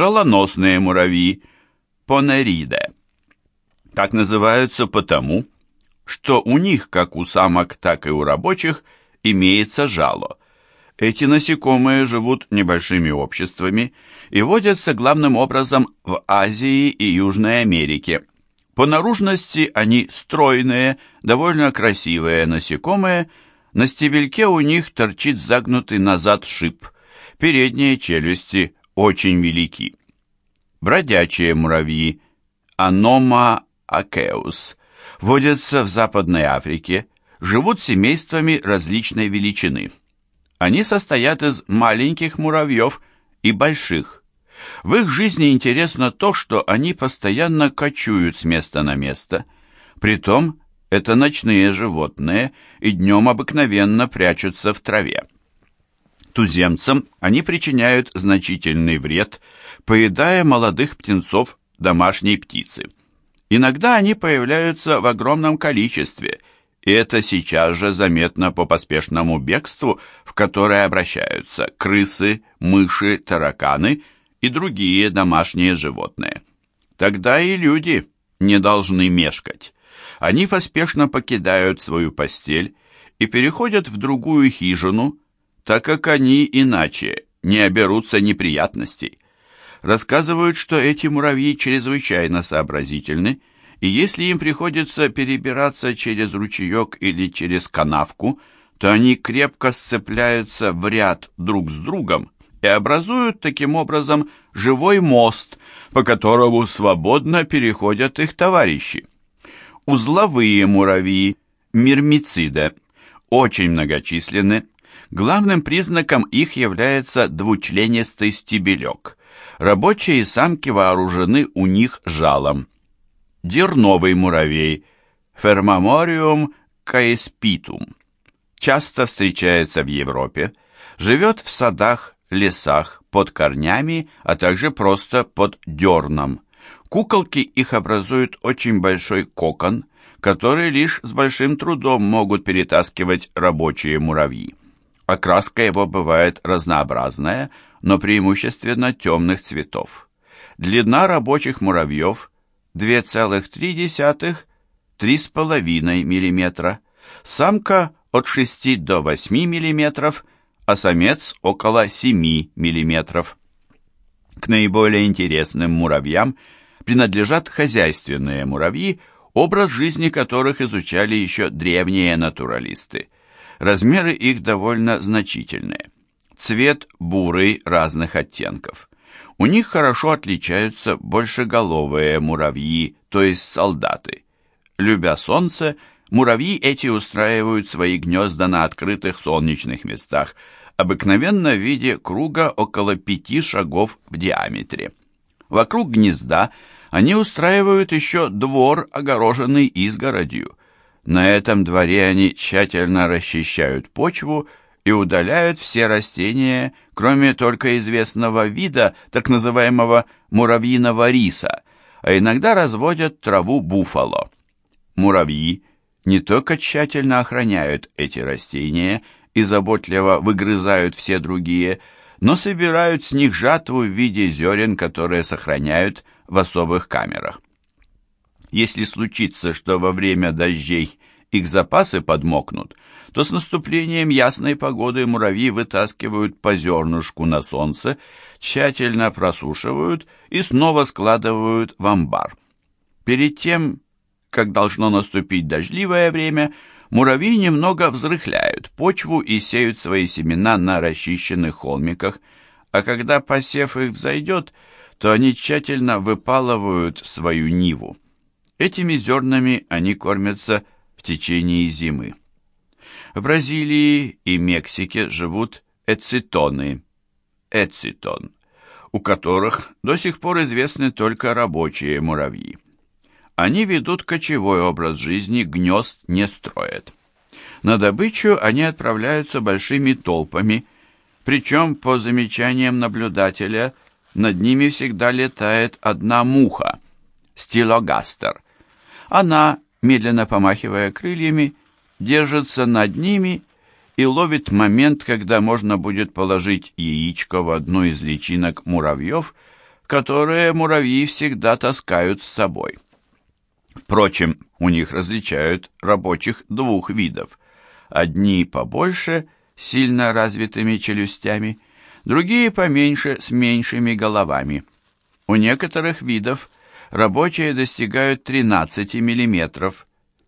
Жалоносные муравьи, понериде. Так называются потому, что у них, как у самок, так и у рабочих, имеется жало. Эти насекомые живут небольшими обществами и водятся главным образом в Азии и Южной Америке. По наружности они стройные, довольно красивые насекомые, на стебельке у них торчит загнутый назад шип, передние челюсти очень велики. Бродячие муравьи, анома акеус, водятся в Западной Африке, живут семействами различной величины. Они состоят из маленьких муравьев и больших. В их жизни интересно то, что они постоянно кочуют с места на место. Притом, это ночные животные и днем обыкновенно прячутся в траве. Туземцам они причиняют значительный вред, поедая молодых птенцов домашней птицы. Иногда они появляются в огромном количестве, и это сейчас же заметно по поспешному бегству, в которое обращаются крысы, мыши, тараканы и другие домашние животные. Тогда и люди не должны мешкать. Они поспешно покидают свою постель и переходят в другую хижину, так как они иначе не оберутся неприятностей рассказывают, что эти муравьи чрезвычайно сообразительны, и если им приходится перебираться через ручеек или через канавку, то они крепко сцепляются в ряд друг с другом и образуют таким образом живой мост, по которому свободно переходят их товарищи. Узловые муравьи, мирмициды, очень многочисленны. Главным признаком их является двучленистый стебелек – Рабочие самки вооружены у них жалом. Дерновый муравей Фермамориум каеспитум часто встречается в Европе, живет в садах, лесах, под корнями, а также просто под дерном. Куколки их образуют очень большой кокон, который лишь с большим трудом могут перетаскивать рабочие муравьи. Окраска его бывает разнообразная – но преимущественно темных цветов. Длина рабочих муравьев 2,3-3,5 мм, самка от 6 до 8 мм, а самец около 7 мм. К наиболее интересным муравьям принадлежат хозяйственные муравьи, образ жизни которых изучали еще древние натуралисты. Размеры их довольно значительные. Цвет бурый разных оттенков. У них хорошо отличаются большеголовые муравьи, то есть солдаты. Любя солнце, муравьи эти устраивают свои гнезда на открытых солнечных местах, обыкновенно в виде круга около пяти шагов в диаметре. Вокруг гнезда они устраивают еще двор, огороженный изгородью. На этом дворе они тщательно расчищают почву и удаляют все растения, кроме только известного вида, так называемого муравьиного риса, а иногда разводят траву буфало. Муравьи не только тщательно охраняют эти растения и заботливо выгрызают все другие, но собирают с них жатву в виде зерен, которые сохраняют в особых камерах. Если случится, что во время дождей их запасы подмокнут, то с наступлением ясной погоды муравьи вытаскивают по зернышку на солнце, тщательно просушивают и снова складывают в амбар. Перед тем, как должно наступить дождливое время, муравьи немного взрыхляют почву и сеют свои семена на расчищенных холмиках, а когда посев их взойдет, то они тщательно выпалывают свою ниву. Этими зернами они кормятся в течение зимы. В Бразилии и Мексике живут эцитоны, эцитон, у которых до сих пор известны только рабочие муравьи. Они ведут кочевой образ жизни, гнезд не строят. На добычу они отправляются большими толпами, причем, по замечаниям наблюдателя, над ними всегда летает одна муха, стилогастер. Она медленно помахивая крыльями, держится над ними и ловит момент, когда можно будет положить яичко в одну из личинок муравьев, которые муравьи всегда таскают с собой. Впрочем, у них различают рабочих двух видов. Одни побольше, сильно развитыми челюстями, другие поменьше, с меньшими головами. У некоторых видов рабочие достигают 13 мм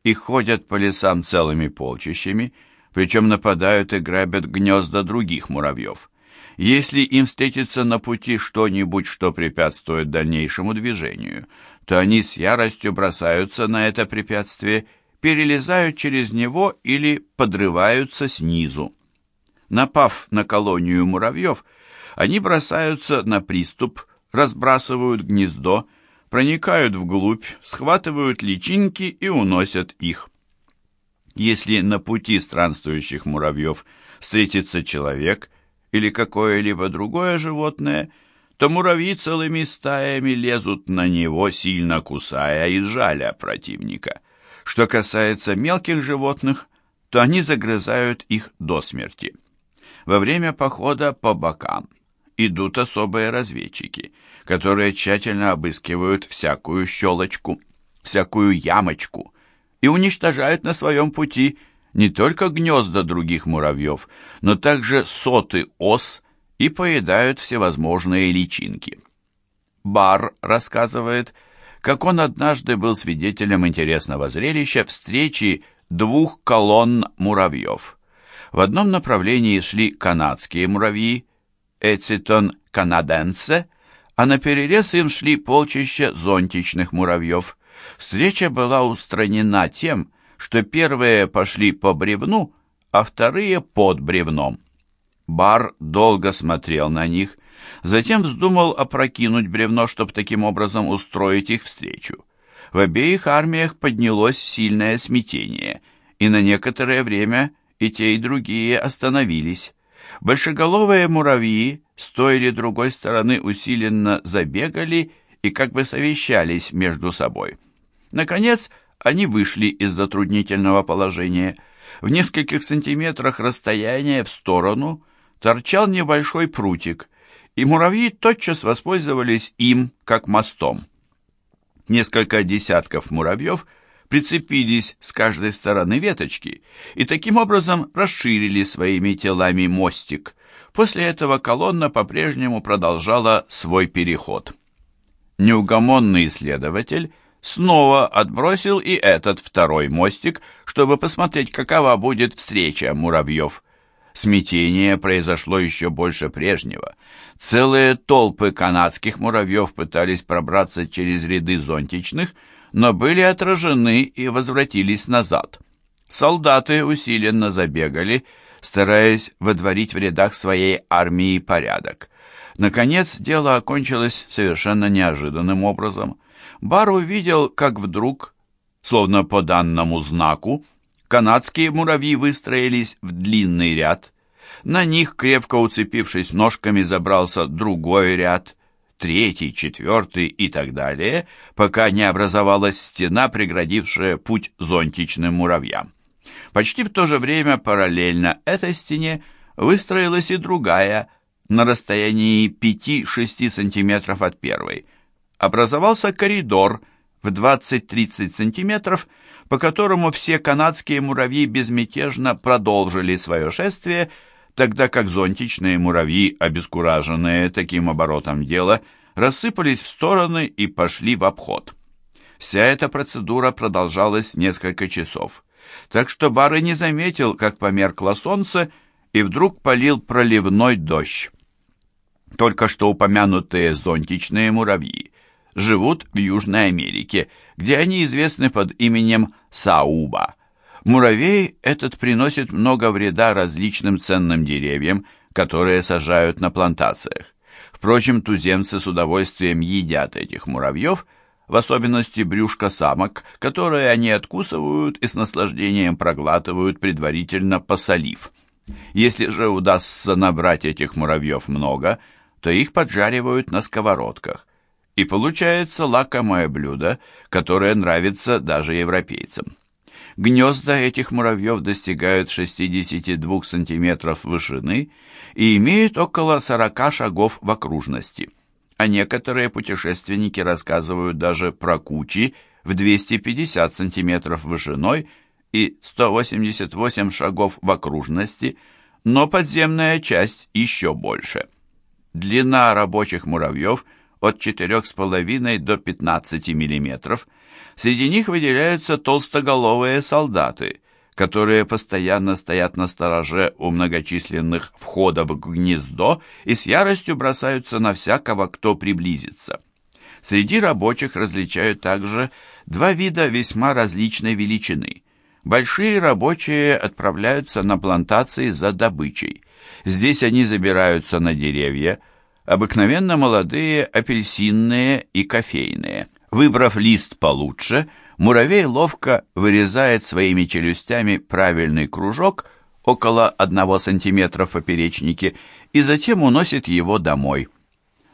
и ходят по лесам целыми полчищами, причем нападают и грабят гнезда других муравьев. Если им встретится на пути что-нибудь, что препятствует дальнейшему движению, то они с яростью бросаются на это препятствие, перелезают через него или подрываются снизу. Напав на колонию муравьев, они бросаются на приступ, разбрасывают гнездо, проникают вглубь, схватывают личинки и уносят их. Если на пути странствующих муравьев встретится человек или какое-либо другое животное, то муравьи целыми стаями лезут на него, сильно кусая и жаля противника. Что касается мелких животных, то они загрызают их до смерти. Во время похода по бокам идут особые разведчики, которые тщательно обыскивают всякую щелочку, всякую ямочку и уничтожают на своем пути не только гнезда других муравьев, но также соты ос и поедают всевозможные личинки. Бар рассказывает, как он однажды был свидетелем интересного зрелища встречи двух колонн муравьев. В одном направлении шли канадские муравьи, Эцитон канаденсе, а на перерез им шли полчища зонтичных муравьев. Встреча была устранена тем, что первые пошли по бревну, а вторые под бревном. Бар долго смотрел на них, затем вздумал опрокинуть бревно, чтобы таким образом устроить их встречу. В обеих армиях поднялось сильное смятение, и на некоторое время и те, и другие остановились. Большеголовые муравьи с той или другой стороны усиленно забегали и как бы совещались между собой. Наконец, они вышли из затруднительного положения. В нескольких сантиметрах расстояния в сторону торчал небольшой прутик, и муравьи тотчас воспользовались им как мостом. Несколько десятков муравьев прицепились с каждой стороны веточки и таким образом расширили своими телами мостик. После этого колонна по-прежнему продолжала свой переход. Неугомонный исследователь снова отбросил и этот второй мостик, чтобы посмотреть, какова будет встреча муравьев. Смятение произошло еще больше прежнего. Целые толпы канадских муравьев пытались пробраться через ряды зонтичных, но были отражены и возвратились назад. Солдаты усиленно забегали, стараясь водворить в рядах своей армии порядок. Наконец, дело окончилось совершенно неожиданным образом. Бар увидел, как вдруг, словно по данному знаку, канадские муравьи выстроились в длинный ряд. На них, крепко уцепившись ножками, забрался другой ряд, третий, четвертый и так далее, пока не образовалась стена, преградившая путь зонтичным муравьям. Почти в то же время параллельно этой стене выстроилась и другая, на расстоянии 5-6 сантиметров от первой. Образовался коридор в 20-30 сантиметров, по которому все канадские муравьи безмятежно продолжили свое шествие, тогда как зонтичные муравьи, обескураженные таким оборотом дела, рассыпались в стороны и пошли в обход. Вся эта процедура продолжалась несколько часов так что Бары не заметил, как померкло солнце, и вдруг полил проливной дождь. Только что упомянутые зонтичные муравьи живут в Южной Америке, где они известны под именем Сауба. Муравей этот приносит много вреда различным ценным деревьям, которые сажают на плантациях. Впрочем, туземцы с удовольствием едят этих муравьев – в особенности брюшка самок, которые они откусывают и с наслаждением проглатывают, предварительно посолив. Если же удастся набрать этих муравьев много, то их поджаривают на сковородках. И получается лакомое блюдо, которое нравится даже европейцам. Гнезда этих муравьев достигают 62 сантиметров вышины и имеют около 40 шагов в окружности. а некоторые путешественники рассказывают даже про кучи в 250 сантиметров вышиной и 188 шагов в окружности, но подземная часть еще больше. Длина рабочих муравьев от 4,5 до 15 мм. Среди них выделяются толстоголовые солдаты, которые постоянно стоят на стороже у многочисленных входов в гнездо и с яростью бросаются на всякого, кто приблизится. Среди рабочих различают также два вида весьма различной величины. Большие рабочие отправляются на плантации за добычей. Здесь они забираются на деревья, обыкновенно молодые апельсинные и кофейные. Выбрав лист получше – Муравей ловко вырезает своими челюстями правильный кружок около одного сантиметра в поперечнике и затем уносит его домой.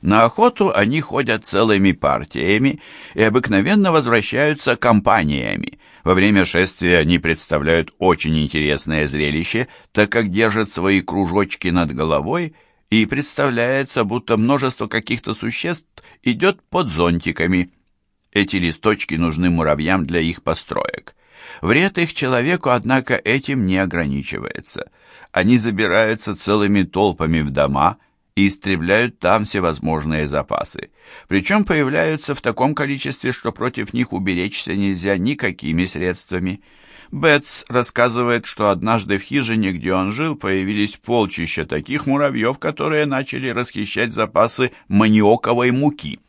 На охоту они ходят целыми партиями и обыкновенно возвращаются компаниями. Во время шествия они представляют очень интересное зрелище, так как держат свои кружочки над головой и представляется, будто множество каких-то существ идет под зонтиками. Эти листочки нужны муравьям для их построек. Вред их человеку, однако, этим не ограничивается. Они забираются целыми толпами в дома и истребляют там всевозможные запасы. Причем появляются в таком количестве, что против них уберечься нельзя никакими средствами. Бетс рассказывает, что однажды в хижине, где он жил, появились полчища таких муравьев, которые начали расхищать запасы маниоковой муки.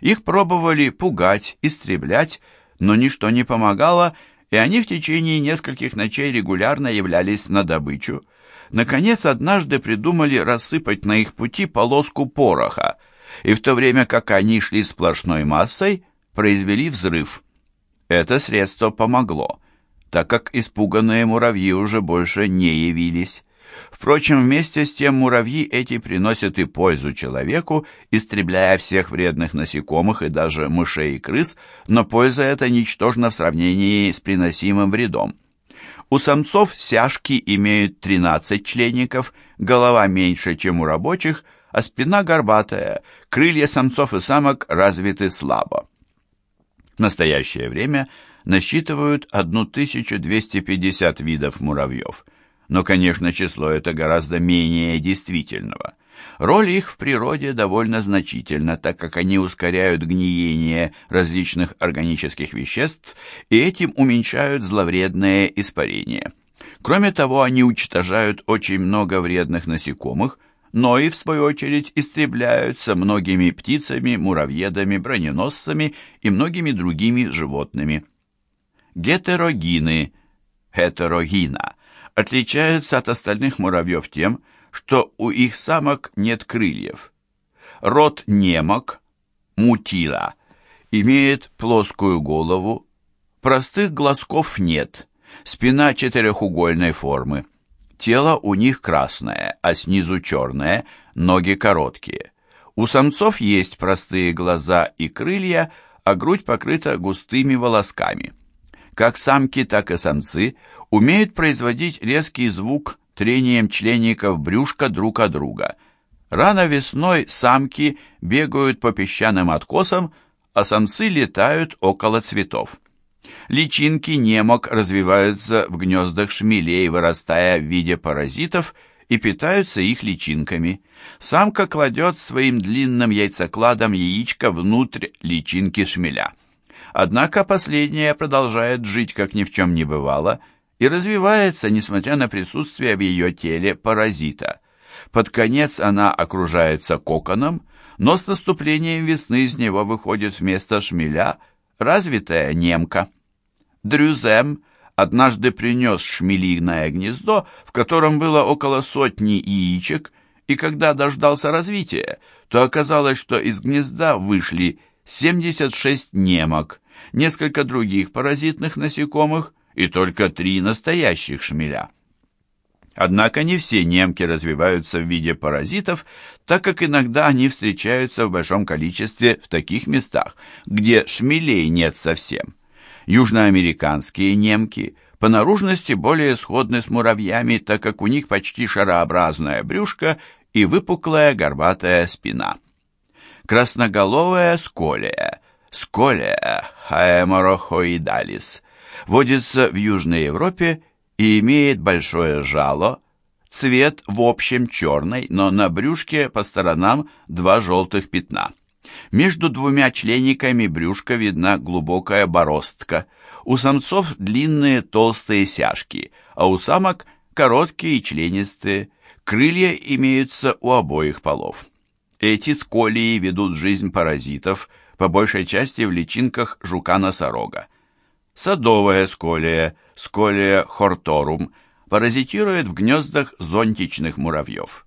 Их пробовали пугать, истреблять, но ничто не помогало, и они в течение нескольких ночей регулярно являлись на добычу. Наконец, однажды придумали рассыпать на их пути полоску пороха, и в то время как они шли сплошной массой, произвели взрыв. Это средство помогло, так как испуганные муравьи уже больше не явились. Впрочем, вместе с тем муравьи эти приносят и пользу человеку, истребляя всех вредных насекомых и даже мышей и крыс, но польза эта ничтожна в сравнении с приносимым вредом. У самцов сяжки имеют 13 членников, голова меньше, чем у рабочих, а спина горбатая, крылья самцов и самок развиты слабо. В настоящее время насчитывают 1250 видов муравьев – но, конечно, число это гораздо менее действительного. Роль их в природе довольно значительна, так как они ускоряют гниение различных органических веществ и этим уменьшают зловредное испарение. Кроме того, они уничтожают очень много вредных насекомых, но и, в свою очередь, истребляются многими птицами, муравьедами, броненосцами и многими другими животными. Гетерогины, heterogina отличаются от остальных муравьев тем, что у их самок нет крыльев. Род немок, мутила, имеет плоскую голову, простых глазков нет, спина четырехугольной формы. Тело у них красное, а снизу черное, ноги короткие. У самцов есть простые глаза и крылья, а грудь покрыта густыми волосками. Как самки, так и самцы умеют производить резкий звук трением членников брюшка друг от друга. Рано весной самки бегают по песчаным откосам, а самцы летают около цветов. Личинки немок развиваются в гнездах шмелей, вырастая в виде паразитов, и питаются их личинками. Самка кладет своим длинным яйцекладом яичко внутрь личинки шмеля. Однако последняя продолжает жить, как ни в чем не бывало – и развивается, несмотря на присутствие в ее теле паразита. Под конец она окружается коконом, но с наступлением весны из него выходит вместо шмеля развитая немка. Дрюзем однажды принес шмелиное гнездо, в котором было около сотни яичек, и когда дождался развития, то оказалось, что из гнезда вышли 76 немок, несколько других паразитных насекомых, и только три настоящих шмеля. Однако не все немки развиваются в виде паразитов, так как иногда они встречаются в большом количестве в таких местах, где шмелей нет совсем. Южноамериканские немки по наружности более сходны с муравьями, так как у них почти шарообразное брюшко и выпуклая горбатая спина. Красноголовая сколия, сколия хаэморохоидалис, водится в Южной Европе и имеет большое жало, цвет в общем черный, но на брюшке по сторонам два желтых пятна. Между двумя члениками брюшка видна глубокая бороздка. У самцов длинные толстые сяжки, а у самок короткие и членистые. Крылья имеются у обоих полов. Эти сколии ведут жизнь паразитов, по большей части в личинках жука-носорога. Садовая сколия, сколия хорторум, паразитирует в гнездах зонтичных муравьев.